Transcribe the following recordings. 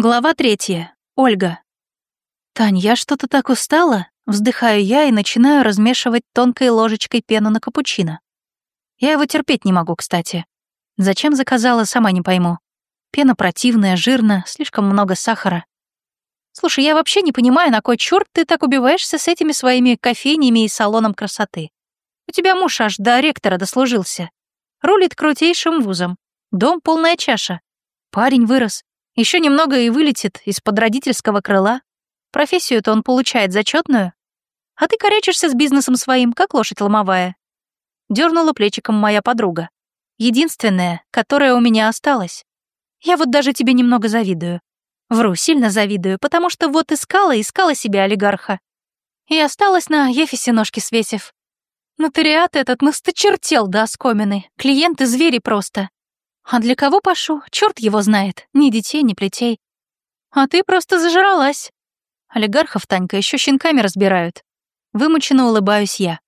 Глава третья. Ольга. «Тань, я что-то так устала?» Вздыхаю я и начинаю размешивать тонкой ложечкой пену на капучино. Я его терпеть не могу, кстати. Зачем заказала, сама не пойму. Пена противная, жирная, слишком много сахара. Слушай, я вообще не понимаю, на кой черт ты так убиваешься с этими своими кофейнями и салоном красоты. У тебя муж аж до ректора дослужился. Рулит крутейшим вузом. Дом полная чаша. Парень вырос. Еще немного и вылетит из-под родительского крыла. Профессию-то он получает зачетную. А ты корячишься с бизнесом своим, как лошадь ломовая. Дернула плечиком моя подруга. Единственная, которая у меня осталась. Я вот даже тебе немного завидую. Вру, сильно завидую, потому что вот искала, искала себе олигарха. И осталась на Ефисе ножки свесив. Нотариат этот насточертел до оскомины, клиенты звери просто. А для кого пошу, черт его знает, ни детей, ни плетей. А ты просто зажралась. Олигархов, Танька, еще щенками разбирают. Вымученно улыбаюсь я.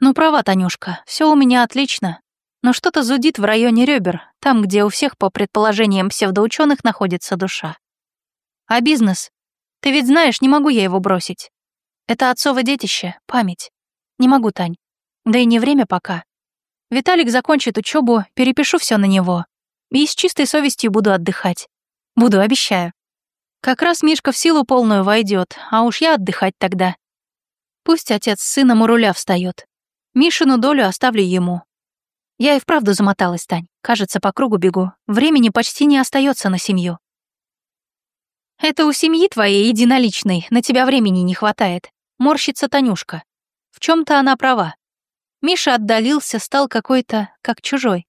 Ну, права, Танюшка, все у меня отлично. Но что-то зудит в районе ребер, там, где у всех, по предположениям псевдоученых, находится душа. А бизнес? Ты ведь знаешь, не могу я его бросить. Это отцово детище, память. Не могу, Тань. Да и не время пока. Виталик закончит учебу, перепишу все на него. И с чистой совестью буду отдыхать. Буду, обещаю. Как раз Мишка в силу полную войдет, а уж я отдыхать тогда. Пусть отец с сыном у руля встает. Мишину долю оставлю ему. Я и вправду замоталась, Тань. Кажется, по кругу бегу. Времени почти не остается на семью. Это у семьи твоей единоличной на тебя времени не хватает. Морщится Танюшка. В чем то она права. Миша отдалился, стал какой-то, как чужой.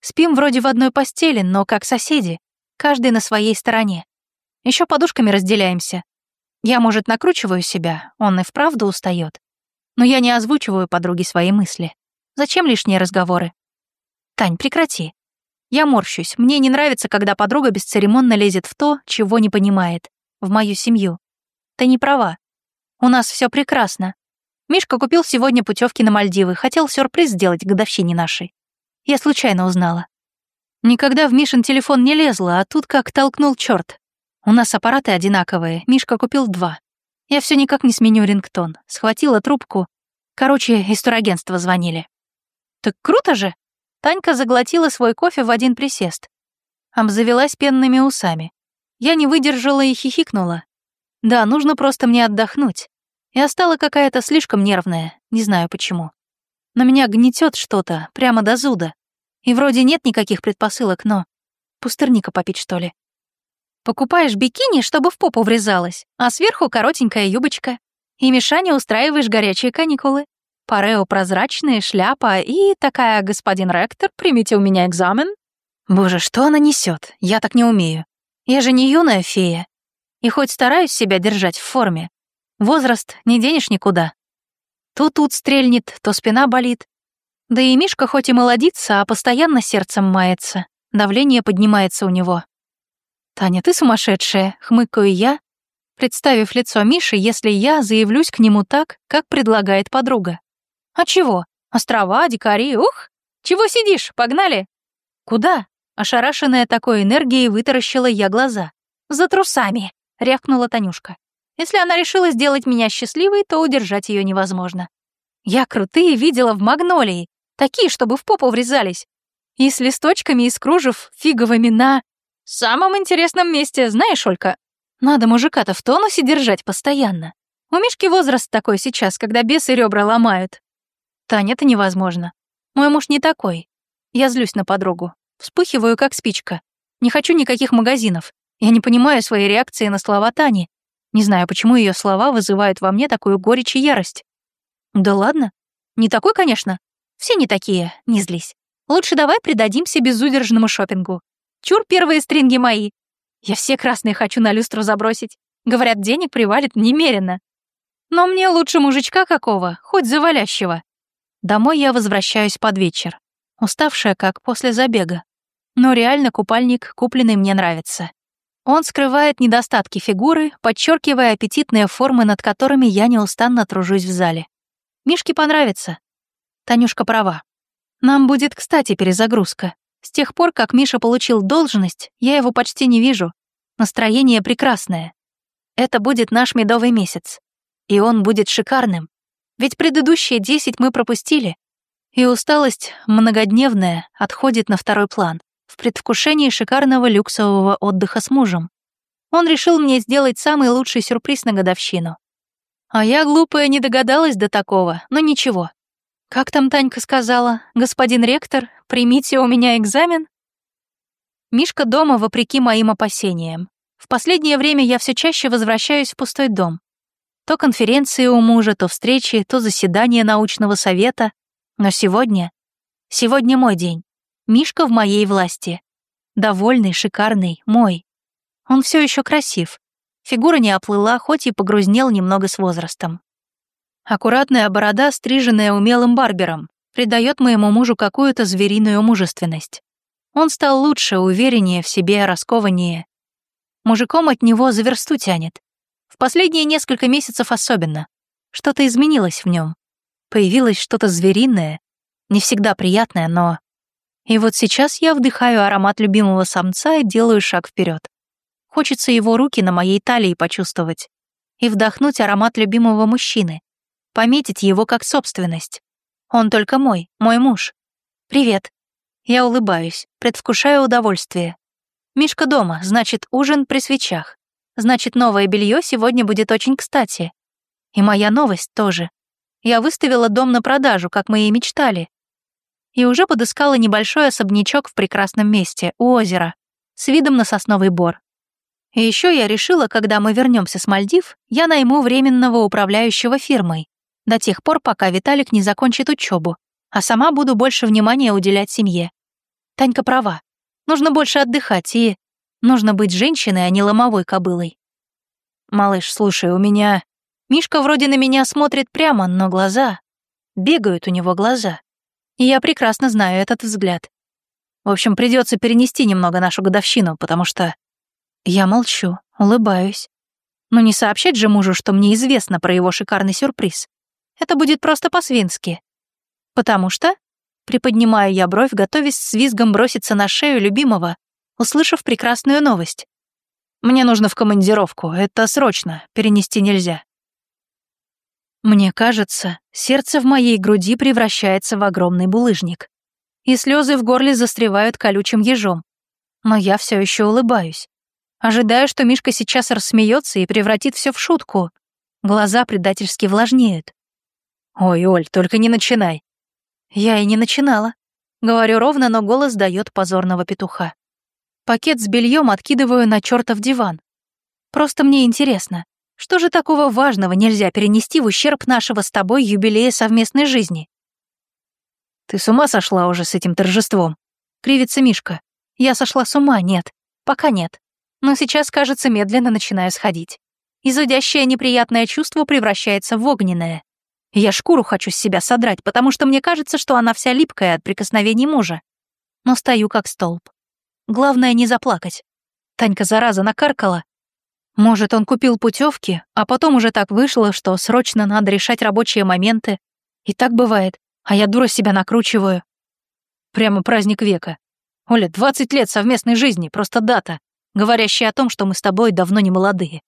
Спим вроде в одной постели, но как соседи, каждый на своей стороне. Еще подушками разделяемся. Я, может, накручиваю себя, он и вправду устает. Но я не озвучиваю подруге свои мысли. Зачем лишние разговоры? Тань, прекрати. Я морщусь. Мне не нравится, когда подруга бесцеремонно лезет в то, чего не понимает. В мою семью. Ты не права. У нас все прекрасно. Мишка купил сегодня путевки на Мальдивы, хотел сюрприз сделать к годовщине нашей. Я случайно узнала. Никогда в Мишин телефон не лезла, а тут как толкнул черт. У нас аппараты одинаковые, Мишка купил два. Я все никак не сменю рингтон. Схватила трубку. Короче, из турагентства звонили. Так круто же! Танька заглотила свой кофе в один присест. Обзавелась пенными усами. Я не выдержала и хихикнула. Да, нужно просто мне отдохнуть. Я стала какая-то слишком нервная, не знаю почему. Но меня гнетет что-то, прямо до зуда. И вроде нет никаких предпосылок, но... Пустырника попить, что ли? Покупаешь бикини, чтобы в попу врезалась, а сверху коротенькая юбочка. И Мишане устраиваешь горячие каникулы. Парео прозрачные, шляпа и такая, господин ректор, примите у меня экзамен. Боже, что она несет? Я так не умею. Я же не юная фея. И хоть стараюсь себя держать в форме, Возраст не денешь никуда. То тут стрельнет, то спина болит. Да и Мишка хоть и молодится, а постоянно сердцем мается. Давление поднимается у него. «Таня, ты сумасшедшая», — хмыкаю я, представив лицо Миши, если я заявлюсь к нему так, как предлагает подруга. «А чего? Острова, дикари, ух! Чего сидишь? Погнали!» «Куда?» — ошарашенная такой энергией вытаращила я глаза. «За трусами!» — рявкнула Танюшка. Если она решила сделать меня счастливой, то удержать ее невозможно. Я крутые видела в магнолии, такие, чтобы в попу врезались. И с листочками из кружев фиговыми на... Самом интересном месте, знаешь, Олька, надо мужика-то в тонусе держать постоянно. У Мишки возраст такой сейчас, когда бесы ребра ломают. Таня, это невозможно. Мой муж не такой. Я злюсь на подругу. Вспыхиваю, как спичка. Не хочу никаких магазинов. Я не понимаю своей реакции на слова Тани. Не знаю, почему ее слова вызывают во мне такую горечь и ярость. Да ладно. Не такой, конечно. Все не такие, не злись. Лучше давай предадимся безудержному шопингу. Чур первые стринги мои. Я все красные хочу на люстру забросить. Говорят, денег привалит немерено. Но мне лучше мужичка какого, хоть завалящего. Домой я возвращаюсь под вечер, уставшая, как после забега. Но реально купальник, купленный, мне нравится. Он скрывает недостатки фигуры, подчеркивая аппетитные формы, над которыми я неустанно тружусь в зале. Мишке понравится. Танюшка права. Нам будет, кстати, перезагрузка. С тех пор, как Миша получил должность, я его почти не вижу. Настроение прекрасное. Это будет наш медовый месяц. И он будет шикарным. Ведь предыдущие десять мы пропустили. И усталость многодневная отходит на второй план предвкушении шикарного люксового отдыха с мужем. Он решил мне сделать самый лучший сюрприз на годовщину. А я, глупая, не догадалась до такого, но ничего. Как там Танька сказала? «Господин ректор, примите у меня экзамен?» Мишка дома, вопреки моим опасениям. В последнее время я все чаще возвращаюсь в пустой дом. То конференции у мужа, то встречи, то заседания научного совета. Но сегодня... Сегодня мой день. Мишка в моей власти. Довольный, шикарный, мой. Он все еще красив. Фигура не оплыла, хоть и погрузнел немного с возрастом. Аккуратная борода, стриженная умелым барбером, придает моему мужу какую-то звериную мужественность. Он стал лучше, увереннее в себе, раскованнее. Мужиком от него за версту тянет. В последние несколько месяцев особенно. Что-то изменилось в нем. Появилось что-то звериное, не всегда приятное, но... И вот сейчас я вдыхаю аромат любимого самца и делаю шаг вперед. Хочется его руки на моей талии почувствовать и вдохнуть аромат любимого мужчины, пометить его как собственность. Он только мой, мой муж. Привет. Я улыбаюсь, предвкушаю удовольствие. Мишка дома, значит, ужин при свечах. Значит, новое белье сегодня будет очень кстати. И моя новость тоже. Я выставила дом на продажу, как мы и мечтали. И уже подыскала небольшой особнячок в прекрасном месте, у озера, с видом на сосновый бор. И еще я решила, когда мы вернемся с Мальдив, я найму временного управляющего фирмой, до тех пор, пока Виталик не закончит учебу, а сама буду больше внимания уделять семье. Танька права. Нужно больше отдыхать и... Нужно быть женщиной, а не ломовой кобылой. Малыш, слушай, у меня... Мишка вроде на меня смотрит прямо, но глаза... Бегают у него глаза. И я прекрасно знаю этот взгляд. В общем, придется перенести немного нашу годовщину, потому что... Я молчу, улыбаюсь. Но не сообщать же мужу, что мне известно про его шикарный сюрприз. Это будет просто по-свински. Потому что, приподнимаю я бровь, готовясь с визгом броситься на шею любимого, услышав прекрасную новость. Мне нужно в командировку, это срочно, перенести нельзя. Мне кажется, сердце в моей груди превращается в огромный булыжник, и слезы в горле застревают колючим ежом. Но я все еще улыбаюсь. Ожидаю, что Мишка сейчас рассмеется и превратит все в шутку. Глаза предательски влажнеют. «Ой, Оль, только не начинай». Я и не начинала. Говорю ровно, но голос дает позорного петуха. Пакет с бельем откидываю на чертов диван. Просто мне интересно, что же такого важного нельзя перенести в ущерб нашего с тобой юбилея совместной жизни? Ты с ума сошла уже с этим торжеством? Кривится Мишка. Я сошла с ума, нет. Пока нет. Но сейчас, кажется, медленно начинаю сходить. Изудящее неприятное чувство превращается в огненное. Я шкуру хочу с себя содрать, потому что мне кажется, что она вся липкая от прикосновений мужа. Но стою как столб. Главное не заплакать. Танька, зараза, накаркала. Может, он купил путевки, а потом уже так вышло, что срочно надо решать рабочие моменты. И так бывает, а я дура себя накручиваю. Прямо праздник века. Оля, 20 лет совместной жизни, просто дата, говорящая о том, что мы с тобой давно не молодые.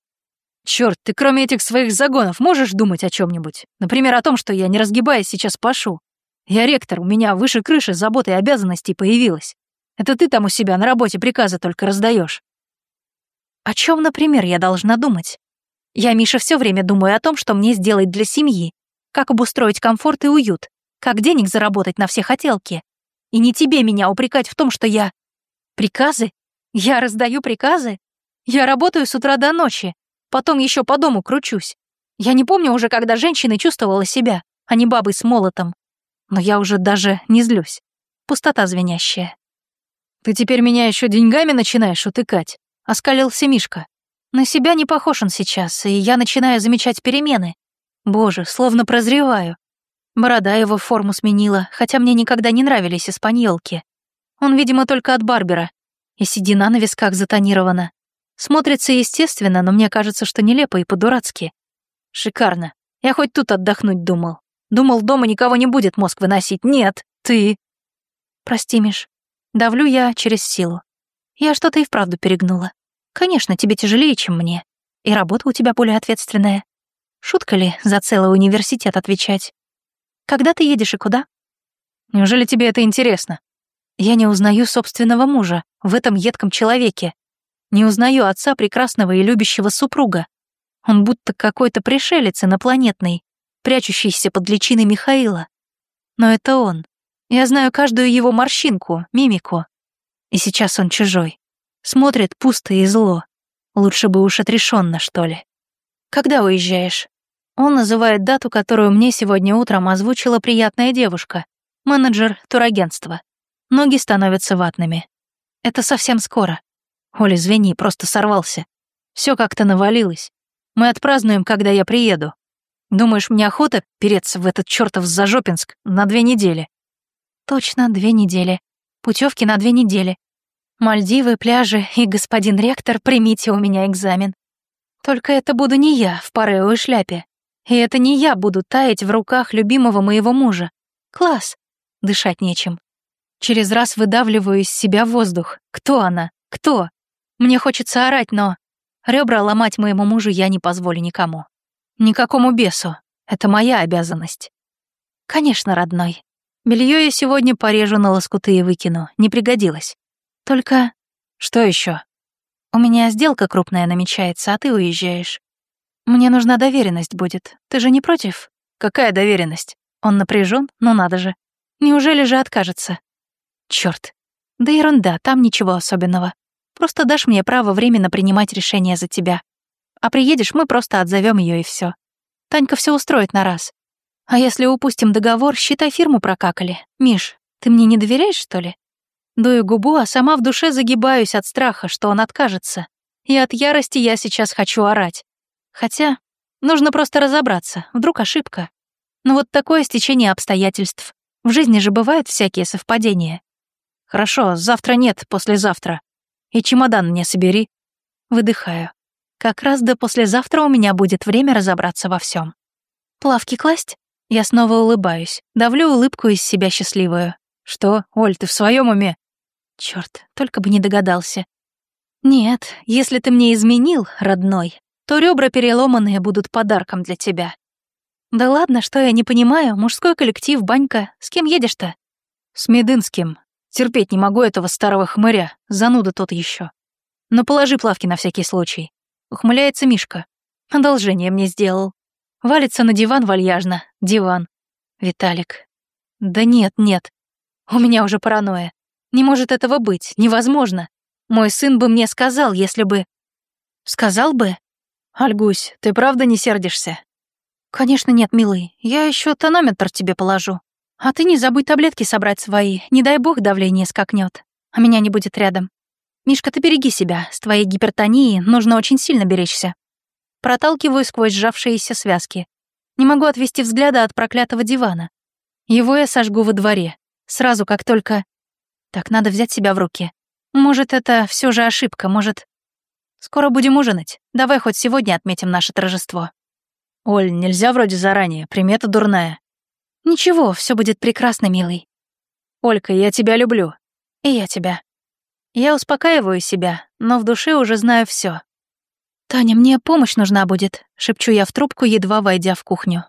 Черт, ты кроме этих своих загонов можешь думать о чем нибудь Например, о том, что я, не разгибаясь, сейчас пашу. Я ректор, у меня выше крыши забот и обязанностей появилась. Это ты там у себя на работе приказы только раздаешь. О чем, например, я должна думать? Я, Миша, все время думаю о том, что мне сделать для семьи, как обустроить комфорт и уют, как денег заработать на все хотелки. И не тебе меня упрекать в том, что я... Приказы? Я раздаю приказы? Я работаю с утра до ночи, Потом еще по дому кручусь. Я не помню уже, когда женщиной чувствовала себя, а не бабой с молотом. Но я уже даже не злюсь. Пустота звенящая. «Ты теперь меня еще деньгами начинаешь утыкать?» — оскалился Мишка. На себя не похож он сейчас, и я начинаю замечать перемены. Боже, словно прозреваю. Борода его форму сменила, хотя мне никогда не нравились испаньолки. Он, видимо, только от Барбера. И седина на висках затонирована. Смотрится естественно, но мне кажется, что нелепо и по-дурацки. Шикарно. Я хоть тут отдохнуть думал. Думал, дома никого не будет мозг выносить. Нет, ты. Прости, Миш. Давлю я через силу. Я что-то и вправду перегнула. Конечно, тебе тяжелее, чем мне. И работа у тебя более ответственная. Шутка ли за целый университет отвечать? Когда ты едешь и куда? Неужели тебе это интересно? Я не узнаю собственного мужа в этом едком человеке. Не узнаю отца прекрасного и любящего супруга. Он будто какой-то пришелец инопланетный, прячущийся под личиной Михаила. Но это он. Я знаю каждую его морщинку, мимику. И сейчас он чужой. Смотрит пусто и зло. Лучше бы уж отрешенно, что ли. Когда уезжаешь? Он называет дату, которую мне сегодня утром озвучила приятная девушка, менеджер турагентства. Ноги становятся ватными. Это совсем скоро. Оля, извини, просто сорвался. Все как-то навалилось. Мы отпразднуем, когда я приеду. Думаешь, мне охота переться в этот чертов Зажопинск на две недели? Точно, две недели. Путевки на две недели. Мальдивы, пляжи и господин ректор, примите у меня экзамен. Только это буду не я в парео и шляпе. И это не я буду таять в руках любимого моего мужа. Класс. Дышать нечем. Через раз выдавливаю из себя воздух. Кто она? Кто? Мне хочется орать, но... Ребра ломать моему мужу я не позволю никому. Никакому бесу. Это моя обязанность. Конечно, родной. Белье я сегодня порежу на лоскуты и выкину. Не пригодилось. Только... Что еще? У меня сделка крупная намечается, а ты уезжаешь. Мне нужна доверенность будет. Ты же не против? Какая доверенность? Он напряжен, ну надо же. Неужели же откажется? Черт. Да ерунда, там ничего особенного. Просто дашь мне право временно принимать решения за тебя. А приедешь, мы просто отзовем ее и все. Танька все устроит на раз. А если упустим договор, считай фирму прокакали. Миш, ты мне не доверяешь, что ли? Дую губу, а сама в душе загибаюсь от страха, что он откажется. И от ярости я сейчас хочу орать. Хотя нужно просто разобраться, вдруг ошибка. Но вот такое стечение обстоятельств. В жизни же бывают всякие совпадения. Хорошо, завтра нет, послезавтра. И чемодан мне собери. Выдыхаю. Как раз до послезавтра у меня будет время разобраться во всем. Плавки класть? Я снова улыбаюсь, давлю улыбку из себя счастливую. Что, Оль, ты в своем уме? Черт, только бы не догадался. Нет, если ты мне изменил, родной, то ребра переломанные будут подарком для тебя. Да ладно, что я не понимаю, мужской коллектив, банька, с кем едешь-то? С Медынским. Терпеть не могу этого старого хмыря, зануда тот еще. Но положи плавки на всякий случай. Ухмыляется Мишка. Одолжение мне сделал. Валится на диван вальяжно. Диван. Виталик. Да нет, нет. У меня уже паранойя. Не может этого быть, невозможно. Мой сын бы мне сказал, если бы... Сказал бы? Альгусь, ты правда не сердишься? Конечно нет, милый. Я еще тонометр тебе положу. А ты не забудь таблетки собрать свои. Не дай бог давление скакнет. А меня не будет рядом. Мишка, ты береги себя. С твоей гипертонией нужно очень сильно беречься. Проталкиваю сквозь сжавшиеся связки. Не могу отвести взгляда от проклятого дивана. Его я сожгу во дворе. Сразу, как только... Так, надо взять себя в руки. Может, это все же ошибка, может... Скоро будем ужинать. Давай хоть сегодня отметим наше торжество. Оль, нельзя вроде заранее, примета дурная. Ничего, все будет прекрасно, милый. Олька, я тебя люблю. И я тебя. Я успокаиваю себя, но в душе уже знаю все. «Таня, мне помощь нужна будет», — шепчу я в трубку, едва войдя в кухню.